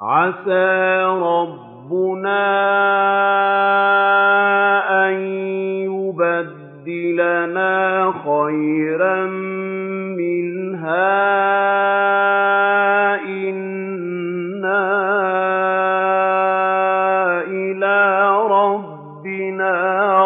عَسَىٰ رَبُّنَا أَن يُبْدِلَنَا خَيْرًا مِّنْهَا. إِنَّا إِلَىٰ رَبِّنَا